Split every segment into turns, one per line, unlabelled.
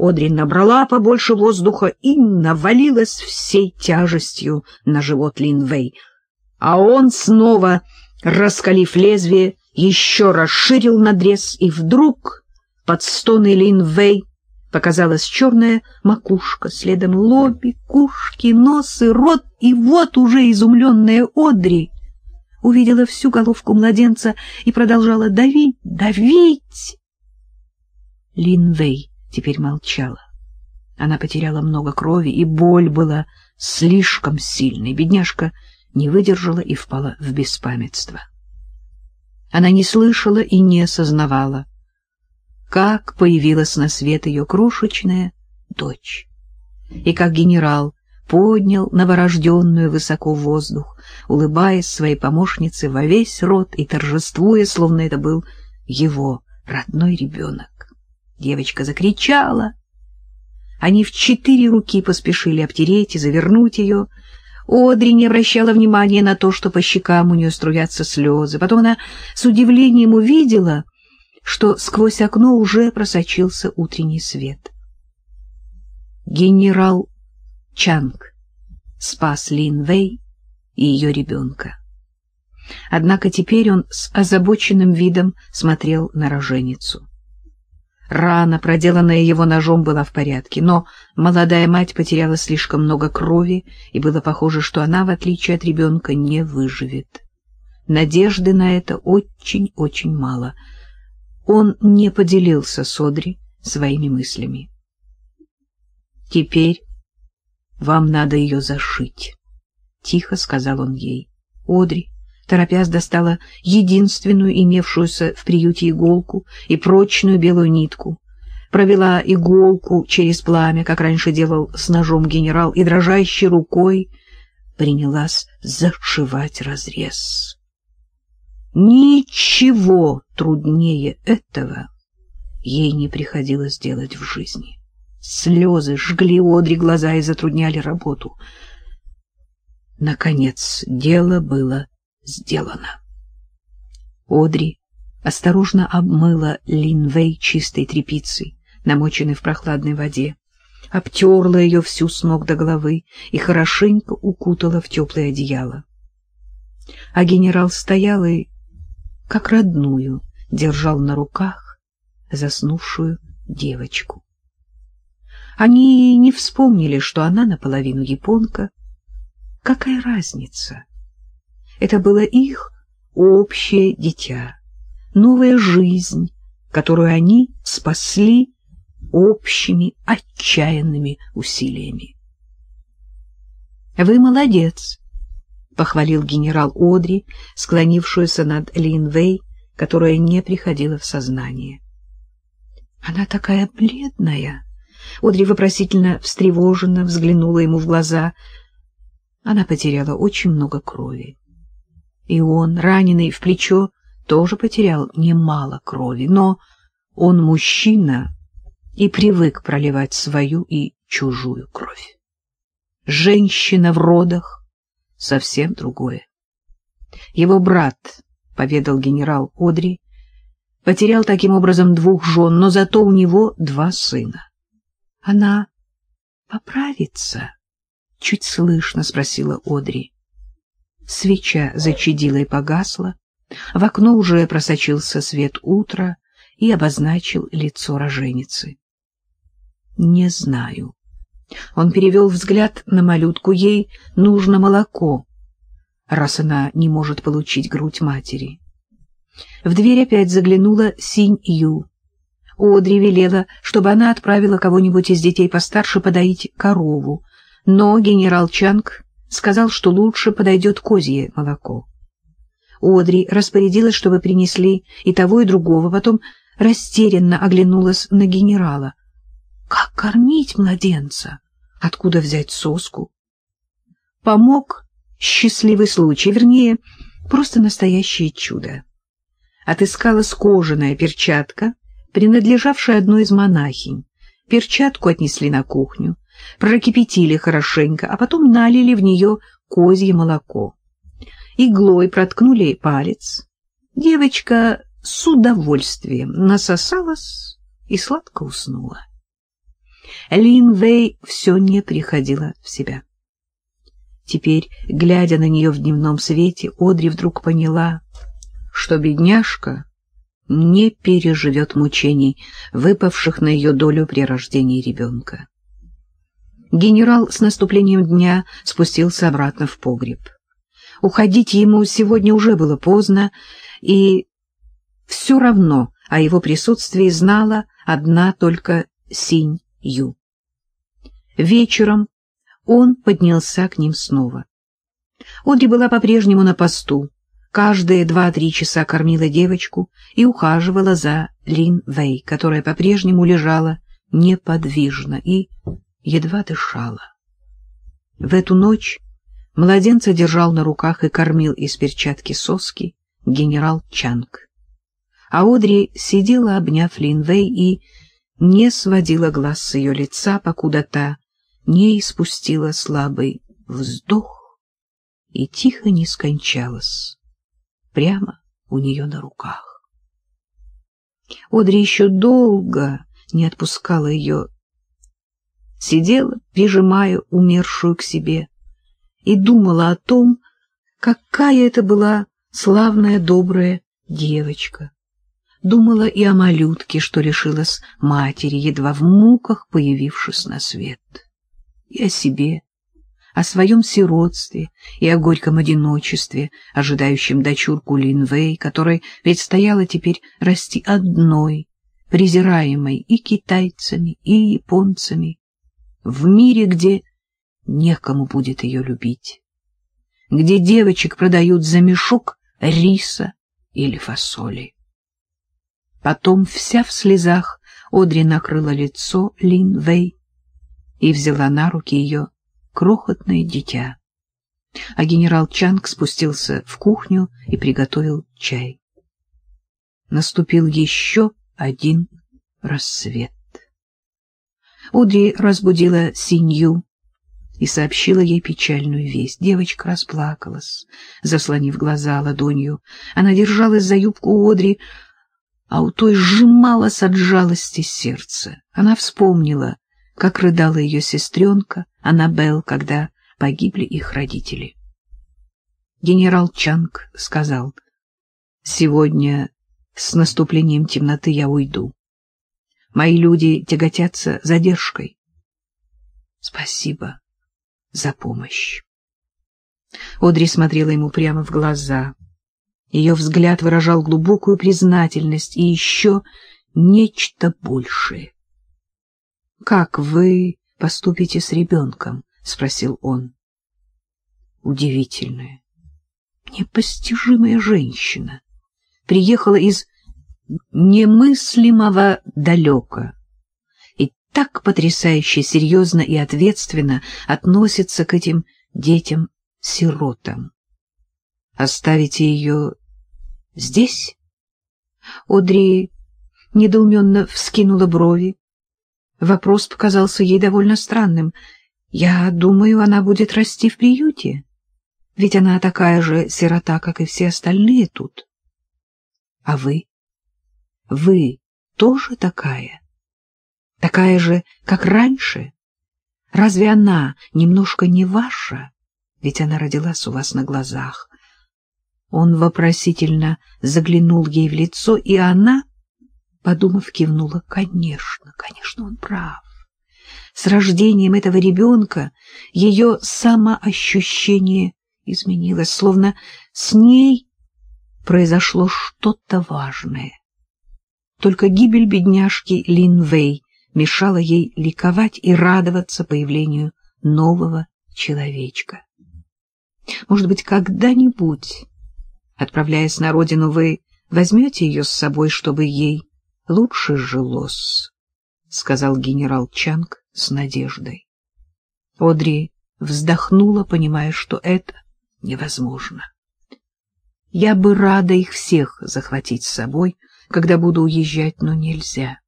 Одри набрала побольше воздуха и навалилась всей тяжестью на живот Линвей, а он снова, раскалив лезвие, еще расширил надрез, и вдруг под стоны Линвей показалась черная макушка, следом лобик, ушки, нос и рот, и вот уже изумленная Одри увидела всю головку младенца и продолжала давить, давить. Линвей теперь молчала. Она потеряла много крови, и боль была слишком сильной. Бедняжка не выдержала и впала в беспамятство. Она не слышала и не осознавала, как появилась на свет ее крошечная дочь, и как генерал поднял новорожденную высоко в воздух, улыбаясь своей помощнице во весь рот и торжествуя, словно это был его родной ребенок. Девочка закричала. Они в четыре руки поспешили обтереть и завернуть ее. Одри не обращала внимания на то, что по щекам у нее струятся слезы. Потом она с удивлением увидела, что сквозь окно уже просочился утренний свет. Генерал Чанг спас Лин Вэй и ее ребенка. Однако теперь он с озабоченным видом смотрел на роженицу. Рана, проделанная его ножом, была в порядке, но молодая мать потеряла слишком много крови, и было похоже, что она, в отличие от ребенка, не выживет. Надежды на это очень-очень мало. Он не поделился с Одри своими мыслями. «Теперь вам надо ее зашить», — тихо сказал он ей. «Одри, торопясь достала единственную имевшуюся в приюте иголку и прочную белую нитку, провела иголку через пламя, как раньше делал с ножом генерал, и дрожащей рукой принялась зашивать разрез. Ничего труднее этого ей не приходилось делать в жизни. Слезы жгли Одри глаза и затрудняли работу. Наконец дело было сделано. Одри осторожно обмыла Линвей чистой тряпицей, намоченной в прохладной воде, обтерла ее всю с ног до головы и хорошенько укутала в теплое одеяло. А генерал стоял и, как родную, держал на руках заснувшую девочку. Они не вспомнили, что она наполовину японка. Какая разница? Это было их общее дитя, новая жизнь, которую они спасли общими отчаянными усилиями. «Вы молодец», — похвалил генерал Одри, склонившуюся над Линвей, которая не приходила в сознание. «Она такая бледная!» Одри вопросительно встревоженно взглянула ему в глаза. Она потеряла очень много крови. И он, раненый в плечо, тоже потерял немало крови, но он мужчина и привык проливать свою и чужую кровь. Женщина в родах — совсем другое. Его брат, — поведал генерал Одри, — потерял таким образом двух жен, но зато у него два сына. Она поправится? — чуть слышно спросила Одри. Свеча зачадила и погасла, в окно уже просочился свет утра и обозначил лицо роженицы. Не знаю. Он перевел взгляд на малютку. Ей нужно молоко, раз она не может получить грудь матери. В дверь опять заглянула Синь-Ю. Одри велела, чтобы она отправила кого-нибудь из детей постарше подоить корову, но генерал Чанг сказал, что лучше подойдет козье молоко. Одри распорядилась, чтобы принесли и того, и другого, потом растерянно оглянулась на генерала. Как кормить младенца? Откуда взять соску? Помог счастливый случай, вернее, просто настоящее чудо. Отыскалась кожаная перчатка, принадлежавшая одной из монахинь. Перчатку отнесли на кухню прокипятили хорошенько, а потом налили в нее козье молоко. Иглой проткнули палец. Девочка с удовольствием насосалась и сладко уснула. Лин Вэй все не приходила в себя. Теперь, глядя на нее в дневном свете, Одри вдруг поняла, что бедняжка не переживет мучений, выпавших на ее долю при рождении ребенка. Генерал с наступлением дня спустился обратно в погреб. Уходить ему сегодня уже было поздно, и все равно о его присутствии знала одна только Синь Ю. Вечером он поднялся к ним снова. Одри была по-прежнему на посту, каждые два-три часа кормила девочку и ухаживала за Лин Вэй, которая по-прежнему лежала неподвижно и едва дышала. В эту ночь младенца держал на руках и кормил из перчатки соски генерал Чанг. А Одри сидела, обняв Лин Вэй, и не сводила глаз с ее лица, покуда та не испустила слабый вздох и тихо не скончалась прямо у нее на руках. Одри еще долго не отпускала ее, сидела, прижимая умершую к себе, и думала о том, какая это была славная, добрая девочка. Думала и о малютке, что решилась матери, едва в муках появившись на свет, и о себе, о своем сиротстве и о горьком одиночестве, ожидающем дочурку Линвей, которой предстояло теперь расти одной, презираемой и китайцами, и японцами, в мире, где некому будет ее любить, где девочек продают за мешок риса или фасоли. Потом вся в слезах Одри накрыла лицо Лин Вэй и взяла на руки ее крохотное дитя. А генерал Чанг спустился в кухню и приготовил чай. Наступил еще один рассвет. Одри разбудила Синью и сообщила ей печальную весть. Девочка расплакалась, заслонив глаза ладонью. Она держалась за юбку Одри, а у той сжималось от жалости сердце. Она вспомнила, как рыдала ее сестренка Аннабелл, когда погибли их родители. Генерал Чанг сказал, «Сегодня с наступлением темноты я уйду. Мои люди тяготятся задержкой. Спасибо за помощь. Одри смотрела ему прямо в глаза. Ее взгляд выражал глубокую признательность и еще нечто большее. — Как вы поступите с ребенком? — спросил он. Удивительная, непостижимая женщина. Приехала из немыслимого далека так потрясающе серьезно и ответственно относится к этим детям-сиротам. Оставите ее здесь? Одри недоуменно вскинула брови. Вопрос показался ей довольно странным. Я думаю, она будет расти в приюте, ведь она такая же сирота, как и все остальные тут. А вы? Вы тоже такая? такая же, как раньше? Разве она немножко не ваша? Ведь она родилась у вас на глазах. Он вопросительно заглянул ей в лицо, и она, подумав, кивнула. Конечно, конечно, он прав. С рождением этого ребенка ее самоощущение изменилось, словно с ней произошло что-то важное. Только гибель бедняжки Лин Вэй мешало ей ликовать и радоваться появлению нового человечка. Может быть, когда-нибудь, отправляясь на родину, вы возьмете ее с собой, чтобы ей лучше жилось, — сказал генерал Чанг с надеждой. Одри вздохнула, понимая, что это невозможно. Я бы рада их всех захватить с собой, когда буду уезжать, но нельзя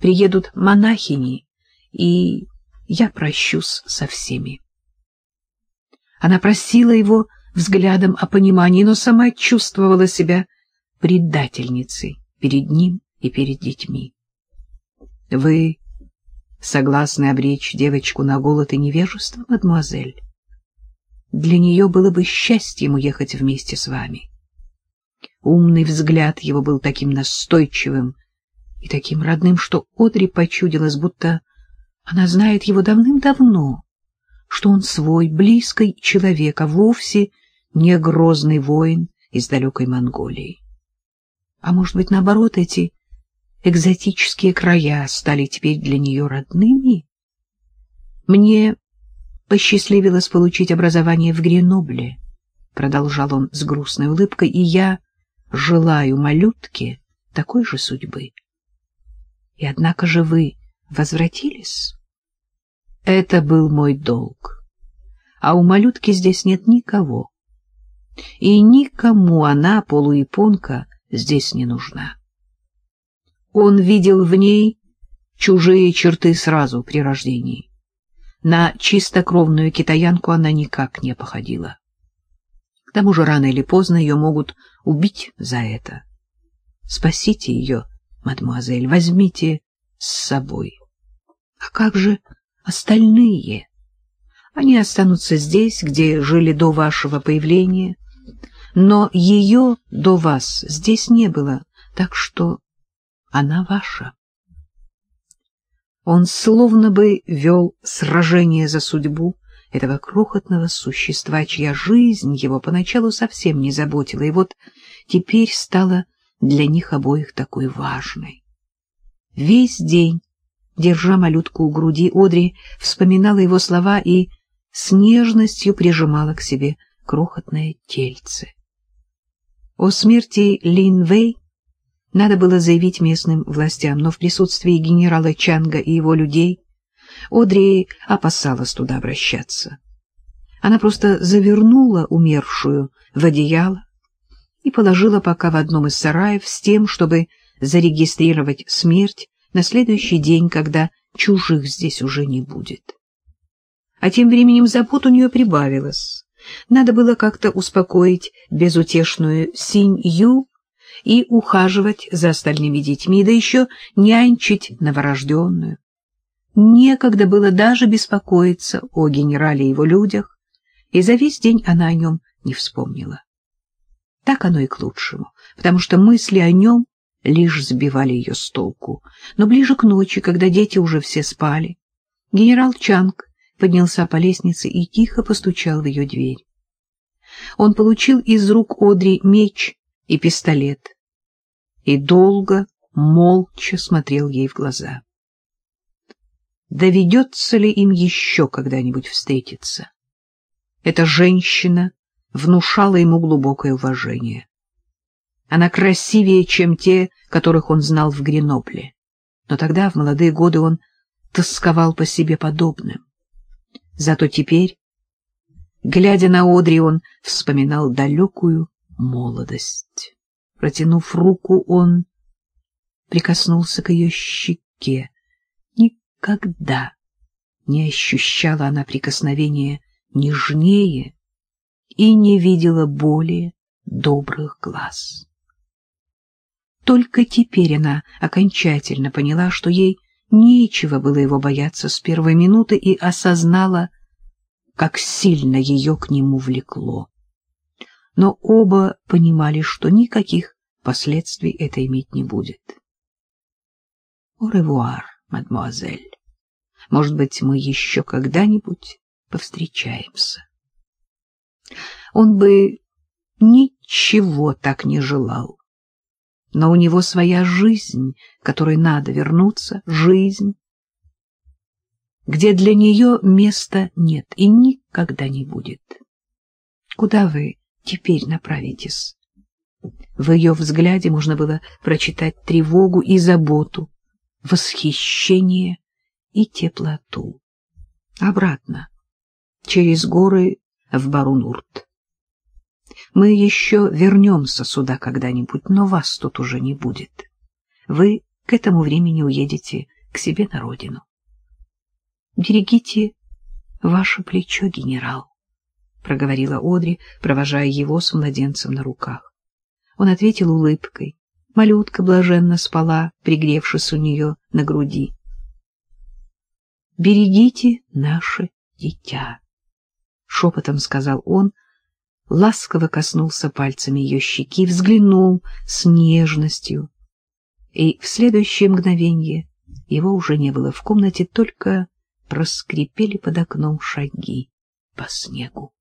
приедут монахини, и я прощусь со всеми. Она просила его взглядом о понимании, но сама чувствовала себя предательницей перед ним и перед детьми. — Вы согласны обречь девочку на голод и невежество, мадемуазель? Для нее было бы счастьем уехать вместе с вами. Умный взгляд его был таким настойчивым и таким родным, что Одри почудилось, будто она знает его давным-давно, что он свой, близкий человек, а вовсе не грозный воин из далекой Монголии. А может быть, наоборот, эти экзотические края стали теперь для нее родными? Мне посчастливилось получить образование в Гренобле, продолжал он с грустной улыбкой, и я желаю малютке такой же судьбы. И однако же вы возвратились? Это был мой долг. А у малютки здесь нет никого. И никому она, полуяпонка, здесь не нужна. Он видел в ней чужие черты сразу при рождении. На чистокровную китаянку она никак не походила. Тому же рано или поздно ее могут убить за это. Спасите ее, мадемуазель, возьмите с собой. А как же остальные? Они останутся здесь, где жили до вашего появления, но ее до вас здесь не было, так что она ваша. Он словно бы вел сражение за судьбу этого крохотного существа, чья жизнь его поначалу совсем не заботила, и вот теперь стала для них обоих такой важной. Весь день, держа малютку у груди, Одри вспоминала его слова и с нежностью прижимала к себе крохотное тельце. О смерти Лин Вэй надо было заявить местным властям, но в присутствии генерала Чанга и его людей Одри опасалась туда обращаться. Она просто завернула умершую в одеяло и положила пока в одном из сараев с тем, чтобы зарегистрировать смерть на следующий день, когда чужих здесь уже не будет. А тем временем забот у нее прибавилось. Надо было как-то успокоить безутешную Синь-Ю и ухаживать за остальными детьми, да еще нянчить новорожденную. Некогда было даже беспокоиться о генерале и его людях, и за весь день она о нем не вспомнила. Так оно и к лучшему, потому что мысли о нем лишь сбивали ее с толку. Но ближе к ночи, когда дети уже все спали, генерал Чанг поднялся по лестнице и тихо постучал в ее дверь. Он получил из рук Одри меч и пистолет и долго, молча смотрел ей в глаза. Доведется ли им еще когда-нибудь встретиться? Эта женщина внушала ему глубокое уважение. Она красивее, чем те, которых он знал в Гренобле. Но тогда, в молодые годы, он тосковал по себе подобным. Зато теперь, глядя на Одри, он вспоминал далекую молодость. Протянув руку, он прикоснулся к ее щеке. Никогда не ощущала она прикосновения нежнее и не видела более добрых глаз. Только теперь она окончательно поняла, что ей нечего было его бояться с первой минуты и осознала, как сильно ее к нему влекло. Но оба понимали, что никаких последствий это иметь не будет. «Au revoir, мадемуазель. Может быть, мы еще когда-нибудь повстречаемся». Он бы ничего так не желал но у него своя жизнь, которой надо вернуться, жизнь, где для нее места нет и никогда не будет. Куда вы теперь направитесь? В ее взгляде можно было прочитать тревогу и заботу, восхищение и теплоту. Обратно, через горы в Барунурт. Мы еще вернемся сюда когда-нибудь, но вас тут уже не будет. Вы к этому времени уедете к себе на родину. Берегите ваше плечо, генерал, — проговорила Одри, провожая его с младенцем на руках. Он ответил улыбкой. Малютка блаженно спала, пригревшись у нее на груди. берегите наше дитя. Шепотом сказал он, ласково коснулся пальцами ее щеки, взглянул с нежностью. И в следующее мгновенье его уже не было в комнате, только проскрипели под окном шаги по снегу.